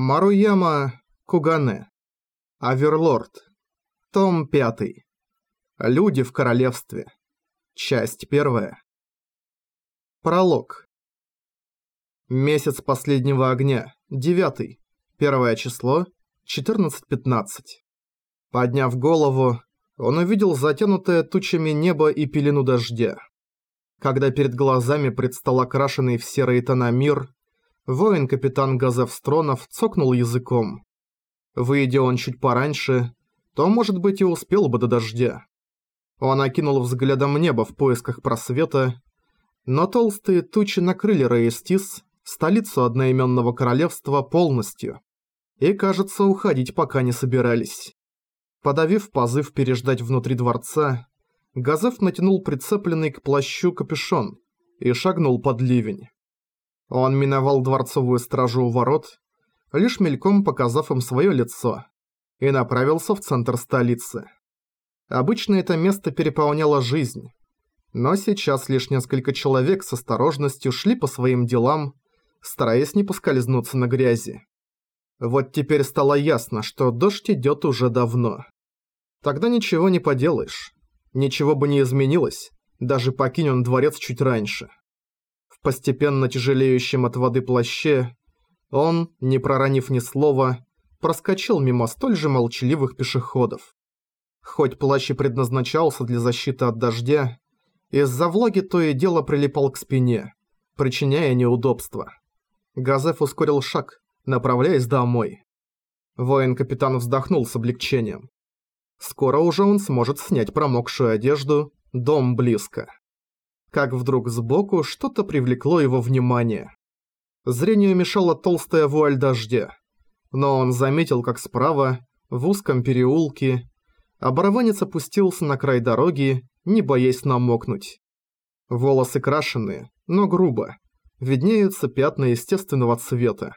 Маруяма Кугане. Аверлорд. Том 5. Люди в королевстве. Часть 1. Пролог. Месяц последнего огня. 9. Первое число. 14.15. Подняв голову, он увидел затянутое тучами небо и пелену дождя. Когда перед глазами предстал окрашенный в серые тона мир, Воин-капитан Газовстронов цокнул языком. Выйдя он чуть пораньше, то, может быть, и успел бы до дождя. Он окинул взглядом небо в поисках просвета, но толстые тучи накрыли Рейстис, столицу одноименного королевства, полностью. И, кажется, уходить пока не собирались. Подавив позыв переждать внутри дворца, Газов натянул прицепленный к плащу капюшон и шагнул под ливень. Он миновал дворцовую стражу у ворот, лишь мельком показав им свое лицо, и направился в центр столицы. Обычно это место переполняло жизнь, но сейчас лишь несколько человек с осторожностью шли по своим делам, стараясь не поскользнуться на грязи. Вот теперь стало ясно, что дождь идет уже давно. Тогда ничего не поделаешь. Ничего бы не изменилось, даже покинь он дворец чуть раньше постепенно тяжелеющем от воды плаще, он, не проронив ни слова, проскочил мимо столь же молчаливых пешеходов. Хоть плащ и предназначался для защиты от дождя, из-за влаги то и дело прилипал к спине, причиняя неудобства. Газеф ускорил шаг, направляясь домой. Воин-капитан вздохнул с облегчением. Скоро уже он сможет снять промокшую одежду, дом близко как вдруг сбоку что-то привлекло его внимание. Зрению мешала толстая вуаль дождя, но он заметил, как справа, в узком переулке, оборванец опустился на край дороги, не боясь намокнуть. Волосы крашеные, но грубо, виднеются пятна естественного цвета.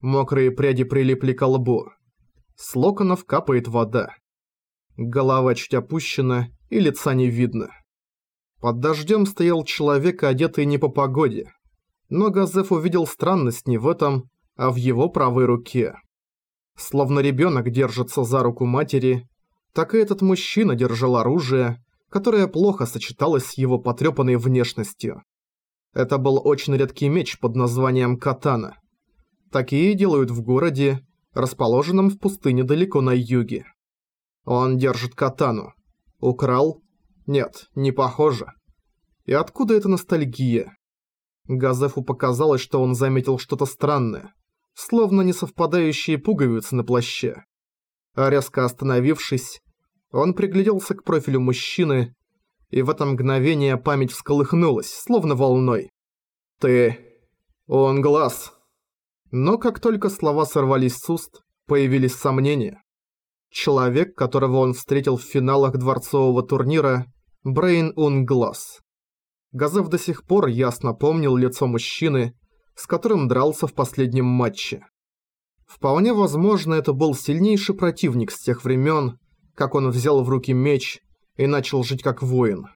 Мокрые пряди прилипли к лбу. С локонов капает вода. Голова чуть опущена и лица не видно. Под дождем стоял человек, одетый не по погоде. Но Газеф увидел странность не в этом, а в его правой руке. Словно ребенок держится за руку матери, так и этот мужчина держал оружие, которое плохо сочеталось с его потрепанной внешностью. Это был очень редкий меч под названием катана. Такие делают в городе, расположенном в пустыне далеко на юге. Он держит катану. Украл нет, не похоже. И откуда эта ностальгия? Газефу показалось, что он заметил что-то странное, словно несовпадающие пуговицы на плаще. А резко остановившись, он пригляделся к профилю мужчины, и в это мгновение память всколыхнулась, словно волной. «Ты... он глаз...» Но как только слова сорвались с уст, появились сомнения. Человек, которого он встретил в финалах дворцового турнира, Брейн Унглас. Газев до сих пор ясно помнил лицо мужчины, с которым дрался в последнем матче. Вполне возможно, это был сильнейший противник с тех времен, как он взял в руки меч и начал жить как воин.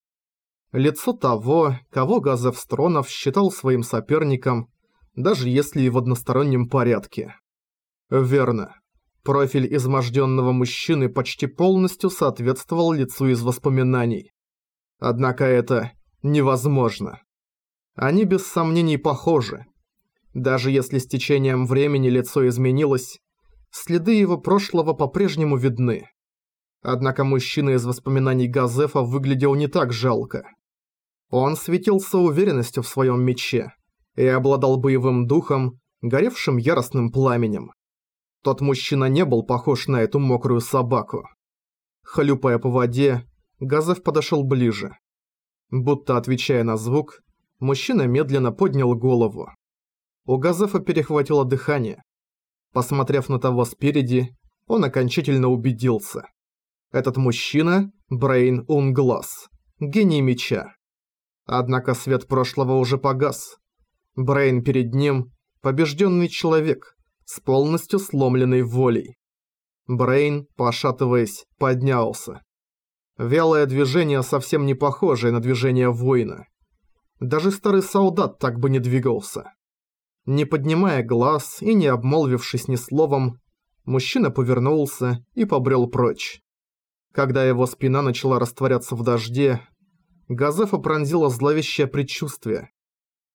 Лицо того, кого Газев Стронов считал своим соперником, даже если и в одностороннем порядке. Верно. Профиль изможденного мужчины почти полностью соответствовал лицу из воспоминаний. Однако это невозможно. Они без сомнений похожи. Даже если с течением времени лицо изменилось, следы его прошлого по-прежнему видны. Однако мужчина из воспоминаний Газефа выглядел не так жалко. Он светился уверенностью в своем мече и обладал боевым духом, горевшим яростным пламенем. Тот мужчина не был похож на эту мокрую собаку. Хлюпая по воде, Газов подошел ближе. Будто отвечая на звук, мужчина медленно поднял голову. У Газефа перехватило дыхание. Посмотрев на того спереди, он окончательно убедился. Этот мужчина – Брейн Унглас, гений меча. Однако свет прошлого уже погас. Брейн перед ним – побежденный человек с полностью сломленной волей. Брейн, пошатываясь, поднялся. Вялое движение совсем не похожее на движение воина. Даже старый солдат так бы не двигался. Не поднимая глаз и не обмолвившись ни словом, мужчина повернулся и побрел прочь. Когда его спина начала растворяться в дожде, Газефа пронзило зловещее предчувствие.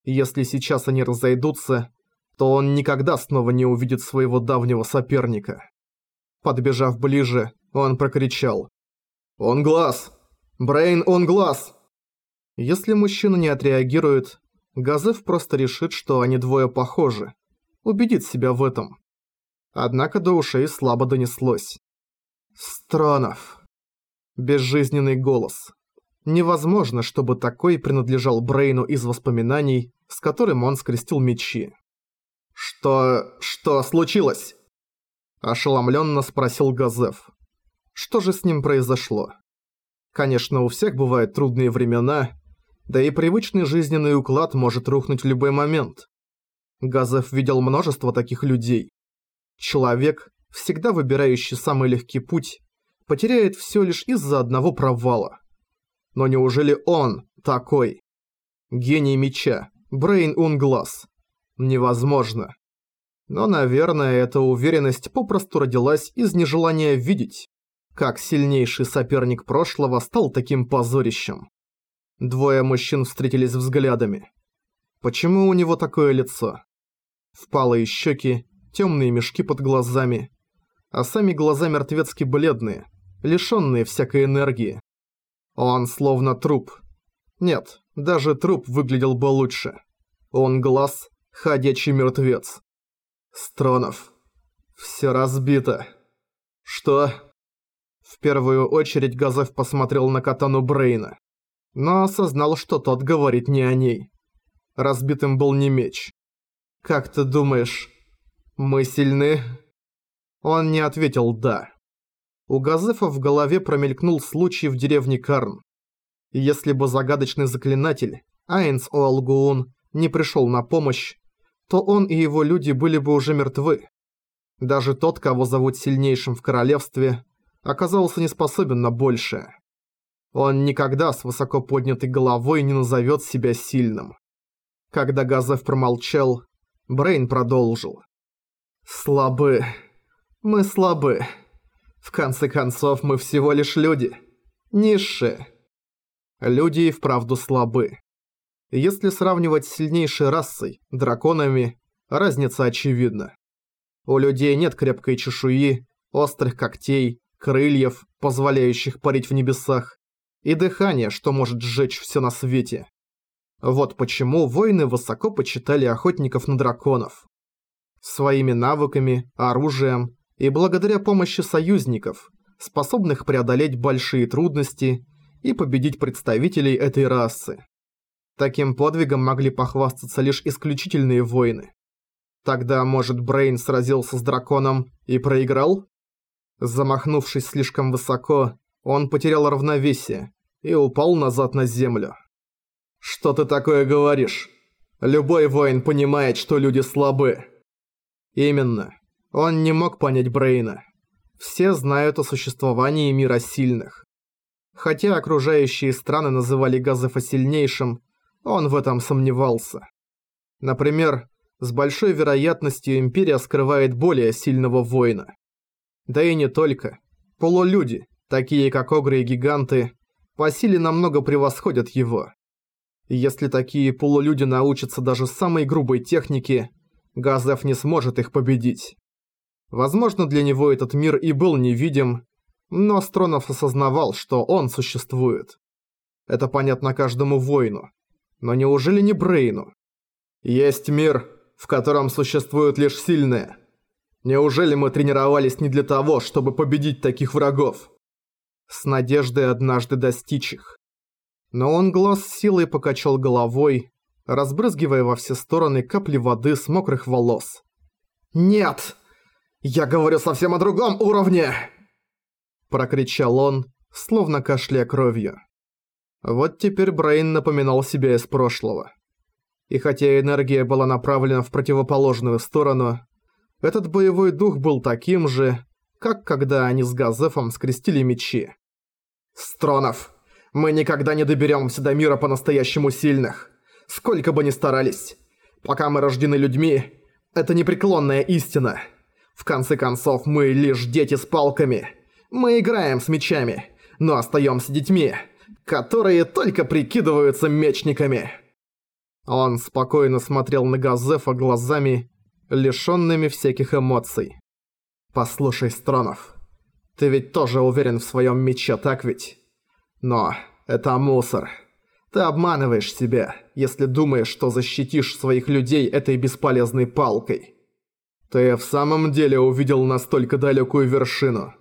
Если сейчас они разойдутся, то он никогда снова не увидит своего давнего соперника. Подбежав ближе, он прокричал. «Он глаз! Брейн, он глаз!» Если мужчина не отреагирует, Газеф просто решит, что они двое похожи. Убедит себя в этом. Однако до ушей слабо донеслось. «Странов!» Безжизненный голос. Невозможно, чтобы такой принадлежал Брейну из воспоминаний, с которым он скрестил мечи. «Что... что случилось?» Ошеломленно спросил Газеф. Что же с ним произошло? Конечно, у всех бывают трудные времена, да и привычный жизненный уклад может рухнуть в любой момент. Газеф видел множество таких людей. Человек, всегда выбирающий самый легкий путь, потеряет все лишь из-за одного провала. Но неужели он такой? Гений меча, Брейн Унглас. Невозможно. Но, наверное, эта уверенность попросту родилась из нежелания видеть, как сильнейший соперник прошлого стал таким позорищем. Двое мужчин встретились взглядами. Почему у него такое лицо? Впалые щеки, темные мешки под глазами, а сами глаза мертвецки бледные, лишенные всякой энергии. Он словно труп. Нет, даже труп выглядел бы лучше. Он глаз Ходячий мертвец. Стронов. Все разбито. Что? В первую очередь Газов посмотрел на катану Брейна, но осознал, что тот говорит не о ней. Разбитым был не меч. «Как ты думаешь, мы сильны?» Он не ответил «да». У Газефа в голове промелькнул случай в деревне Карн. Если бы загадочный заклинатель, Айнс Оалгуун, не пришел на помощь, то он и его люди были бы уже мертвы. Даже тот, кого зовут сильнейшим в королевстве, оказался не способен на большее. Он никогда с высоко поднятой головой не назовет себя сильным. Когда Газев промолчал, Брейн продолжил. «Слабы. Мы слабы. В конце концов, мы всего лишь люди. Низшие. Люди и вправду слабы. Если сравнивать с сильнейшей расой, драконами, разница очевидна. У людей нет крепкой чешуи, острых когтей, крыльев, позволяющих парить в небесах, и дыхания, что может сжечь все на свете. Вот почему воины высоко почитали охотников на драконов. Своими навыками, оружием и благодаря помощи союзников, способных преодолеть большие трудности и победить представителей этой расы. Таким подвигом могли похвастаться лишь исключительные воины. Тогда, может, Брейн сразился с драконом и проиграл? Замахнувшись слишком высоко, он потерял равновесие и упал назад на землю. «Что ты такое говоришь? Любой воин понимает, что люди слабы». Именно. Он не мог понять Брейна. Все знают о существовании мира сильных. Хотя окружающие страны называли Газефа сильнейшим, он в этом сомневался. Например, с большой вероятностью Империя скрывает более сильного воина. Да и не только. Полулюди, такие как Огры и Гиганты, по силе намного превосходят его. Если такие полулюди научатся даже самой грубой технике, Газеф не сможет их победить. Возможно, для него этот мир и был невидим, но Стронов осознавал, что он существует. Это понятно каждому воину. Но неужели не Брейну? Есть мир, в котором существуют лишь сильные. Неужели мы тренировались не для того, чтобы победить таких врагов? С надеждой однажды достичь их. Но он глаз силой покачал головой, разбрызгивая во все стороны капли воды с мокрых волос. «Нет! Я говорю совсем о другом уровне!» Прокричал он, словно кашляя кровью. Вот теперь Брейн напоминал себя из прошлого. И хотя энергия была направлена в противоположную сторону, этот боевой дух был таким же, как когда они с Газефом скрестили мечи. «Стронов, мы никогда не доберемся до мира по-настоящему сильных. Сколько бы ни старались. Пока мы рождены людьми, это непреклонная истина. В конце концов, мы лишь дети с палками. Мы играем с мечами, но остаемся детьми, которые только прикидываются мечниками. Он спокойно смотрел на Газефа глазами, лишёнными всяких эмоций. «Послушай, Стронов, ты ведь тоже уверен в своём мече, так ведь? Но это мусор. Ты обманываешь себя, если думаешь, что защитишь своих людей этой бесполезной палкой. Ты в самом деле увидел настолько далекую вершину.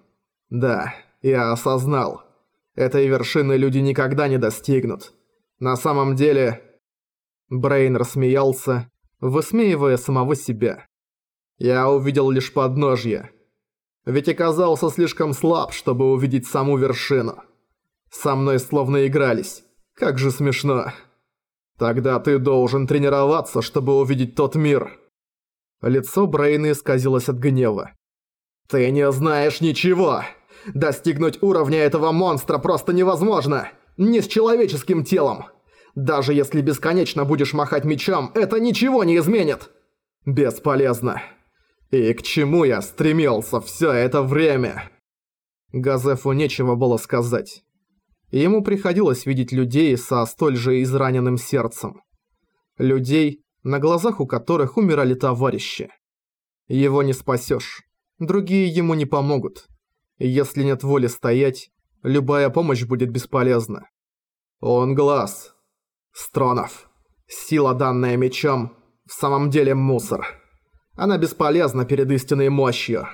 Да, я осознал. Этой вершины люди никогда не достигнут. На самом деле, Брейн рассмеялся, высмеивая самого себя. «Я увидел лишь подножье. Ведь оказался слишком слаб, чтобы увидеть саму вершину. Со мной словно игрались. Как же смешно. Тогда ты должен тренироваться, чтобы увидеть тот мир». Лицо Брейна исказилось от гнева. «Ты не знаешь ничего! Достигнуть уровня этого монстра просто невозможно! Не с человеческим телом!» Даже если бесконечно будешь махать мечом, это ничего не изменит. Бесполезно. И к чему я стремился все это время? Газефу нечего было сказать. Ему приходилось видеть людей со столь же израненным сердцем. Людей, на глазах у которых умирали товарищи. Его не спасешь. Другие ему не помогут. Если нет воли стоять, любая помощь будет бесполезна. Он глаз, Стронов. Сила, данная мечом, в самом деле мусор. Она бесполезна перед истинной мощью.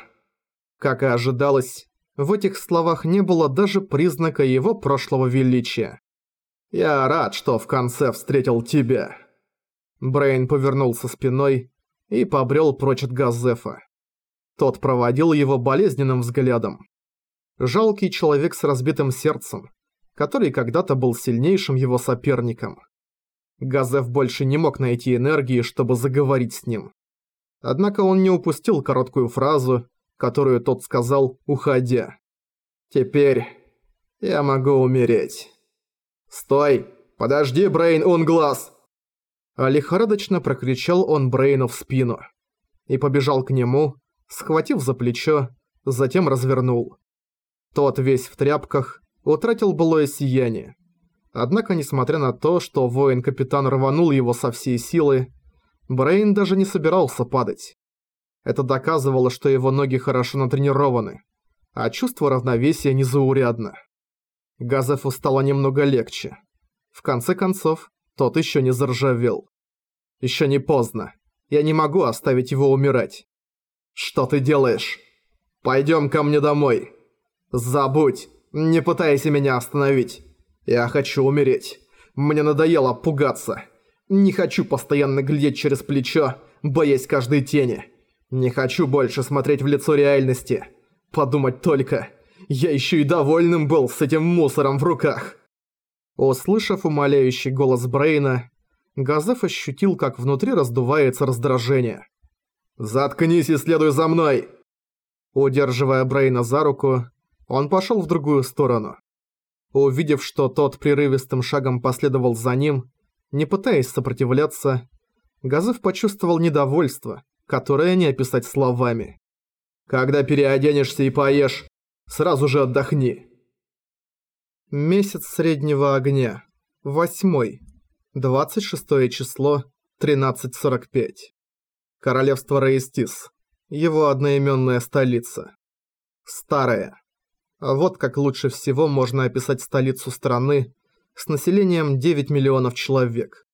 Как и ожидалось, в этих словах не было даже признака его прошлого величия. «Я рад, что в конце встретил тебя». Брейн повернулся спиной и побрел прочь от Газефа. Тот проводил его болезненным взглядом. Жалкий человек с разбитым сердцем, который когда-то был сильнейшим его соперником. Газев больше не мог найти энергии, чтобы заговорить с ним. Однако он не упустил короткую фразу, которую тот сказал, уходя. «Теперь я могу умереть». «Стой! Подожди, Брейн, он глаз!» А лихорадочно прокричал он Брейну в спину. И побежал к нему, схватив за плечо, затем развернул. Тот весь в тряпках, утратил былое сияние. Однако, несмотря на то, что воин-капитан рванул его со всей силы, Брейн даже не собирался падать. Это доказывало, что его ноги хорошо натренированы, а чувство равновесия незаурядно. Газефу стало немного легче. В конце концов, тот еще не заржавел. Еще не поздно. Я не могу оставить его умирать. Что ты делаешь? Пойдем ко мне домой. Забудь, не пытайся меня остановить. Я хочу умереть. Мне надоело пугаться. Не хочу постоянно глядеть через плечо, боясь каждой тени. Не хочу больше смотреть в лицо реальности. Подумать только, я еще и довольным был с этим мусором в руках. Услышав умоляющий голос Брейна, Газеф ощутил, как внутри раздувается раздражение. «Заткнись и следуй за мной!» Удерживая Брейна за руку, он пошел в другую сторону. Увидев, что тот прерывистым шагом последовал за ним, не пытаясь сопротивляться, Газов почувствовал недовольство, которое не описать словами. «Когда переоденешься и поешь, сразу же отдохни». Месяц среднего огня. Восьмой. 26 число. 13.45. Королевство Раистис. Его одноименная столица. Старая. А вот как лучше всего можно описать столицу страны с населением 9 миллионов человек.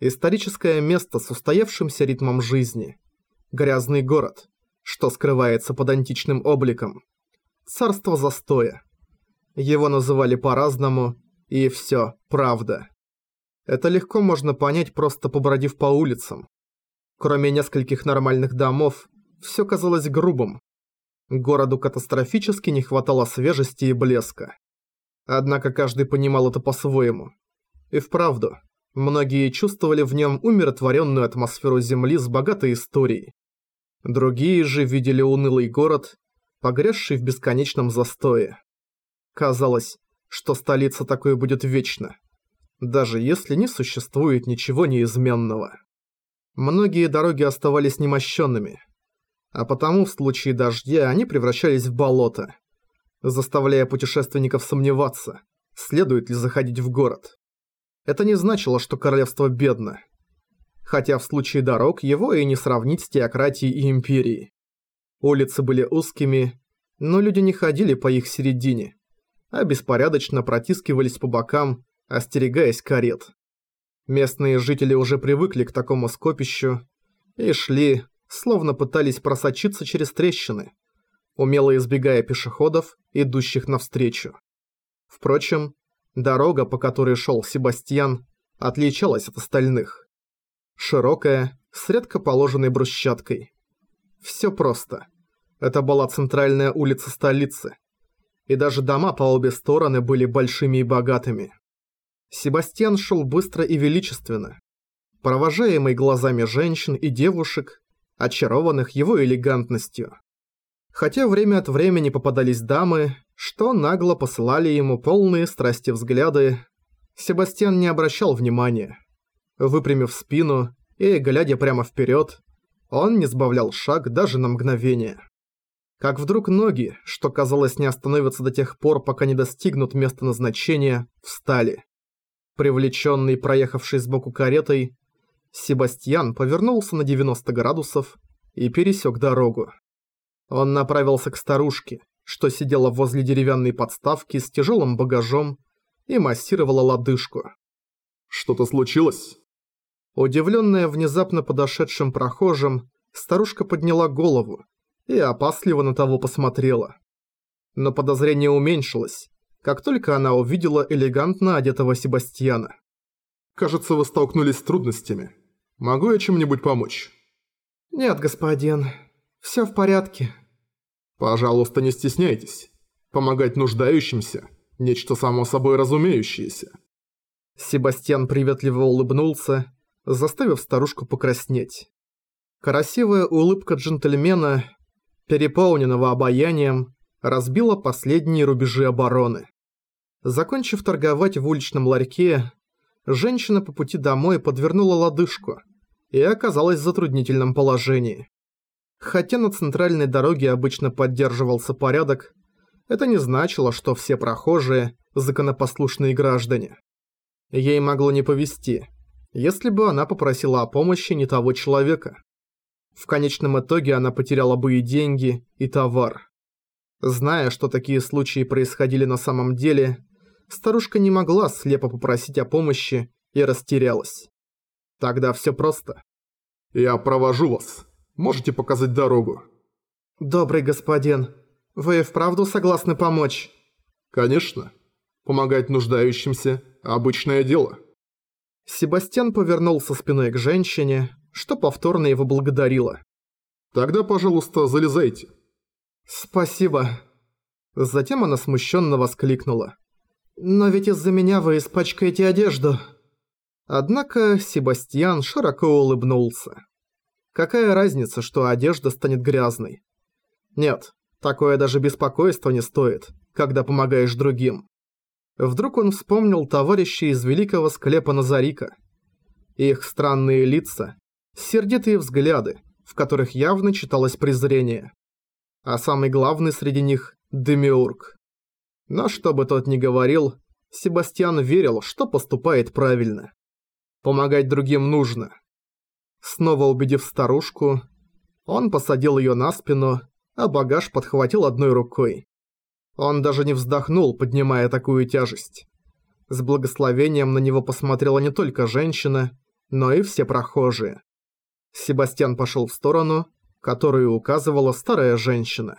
Историческое место с устоявшимся ритмом жизни. Грязный город, что скрывается под античным обликом. Царство застоя. Его называли по-разному, и все правда. Это легко можно понять, просто побродив по улицам. Кроме нескольких нормальных домов, все казалось грубым, Городу катастрофически не хватало свежести и блеска. Однако каждый понимал это по-своему. И вправду, многие чувствовали в нем умиротворенную атмосферу земли с богатой историей. Другие же видели унылый город, погрязший в бесконечном застое. Казалось, что столица такой будет вечно, даже если не существует ничего неизменного. многие дороги оставались немощенными, а потому в случае дождя они превращались в болото, заставляя путешественников сомневаться, следует ли заходить в город. Это не значило, что королевство бедно, хотя в случае дорог его и не сравнить с теократией и империей. Улицы были узкими, но люди не ходили по их середине, а беспорядочно протискивались по бокам, остерегаясь карет. Местные жители уже привыкли к такому скопищу и шли, словно пытались просочиться через трещины, умело избегая пешеходов, идущих навстречу. Впрочем, дорога, по которой шел Себастьян, отличалась от остальных. Широкая, с редко положенной брусчаткой. Все просто. Это была центральная улица столицы. И даже дома по обе стороны были большими и богатыми. Себастьян шел быстро и величественно, провожаемый глазами женщин и девушек, очарованных его элегантностью. Хотя время от времени попадались дамы, что нагло посылали ему полные страсти взгляды, Себастьян не обращал внимания. Выпрямив спину и глядя прямо вперед, он не сбавлял шаг даже на мгновение. Как вдруг ноги, что казалось не остановятся до тех пор, пока не достигнут места назначения, встали. Привлеченный проехавшей сбоку каретой, Себастьян повернулся на 90 градусов и пересек дорогу. Он направился к старушке, что сидела возле деревянной подставки с тяжелым багажом и массировала лодыжку. «Что-то случилось?» Удивленная внезапно подошедшим прохожим, старушка подняла голову и опасливо на того посмотрела. Но подозрение уменьшилось, как только она увидела элегантно одетого Себастьяна. «Кажется, вы столкнулись с трудностями. Могу я чем-нибудь помочь?» «Нет, господин. Всё в порядке». «Пожалуйста, не стесняйтесь. Помогать нуждающимся – нечто само собой разумеющееся». Себастьян приветливо улыбнулся, заставив старушку покраснеть. Красивая улыбка джентльмена, переполненного обаянием, разбила последние рубежи обороны. Закончив торговать в уличном ларьке, женщина по пути домой подвернула лодыжку и оказалась в затруднительном положении. Хотя на центральной дороге обычно поддерживался порядок, это не значило, что все прохожие – законопослушные граждане. Ей могло не повезти, если бы она попросила о помощи не того человека. В конечном итоге она потеряла бы и деньги, и товар. Зная, что такие случаи происходили на самом деле, старушка не могла слепо попросить о помощи и растерялась. Тогда все просто. «Я провожу вас. Можете показать дорогу?» «Добрый господин, вы вправду согласны помочь?» «Конечно. Помогать нуждающимся – обычное дело». Себастьян повернулся спиной к женщине, что повторно его благодарила. «Тогда, пожалуйста, залезайте». «Спасибо». Затем она смущенно воскликнула. «Но ведь из-за меня вы испачкаете одежду». Однако Себастьян широко улыбнулся. Какая разница, что одежда станет грязной? Нет, такое даже беспокойство не стоит, когда помогаешь другим. Вдруг он вспомнил товарищей из великого склепа Назарика. Их странные лица, сердитые взгляды, в которых явно читалось презрение а самый главный среди них – Демиург. Но что бы тот ни говорил, Себастьян верил, что поступает правильно. Помогать другим нужно. Снова убедив старушку, он посадил ее на спину, а багаж подхватил одной рукой. Он даже не вздохнул, поднимая такую тяжесть. С благословением на него посмотрела не только женщина, но и все прохожие. Себастьян пошел в сторону, которую указывала старая женщина.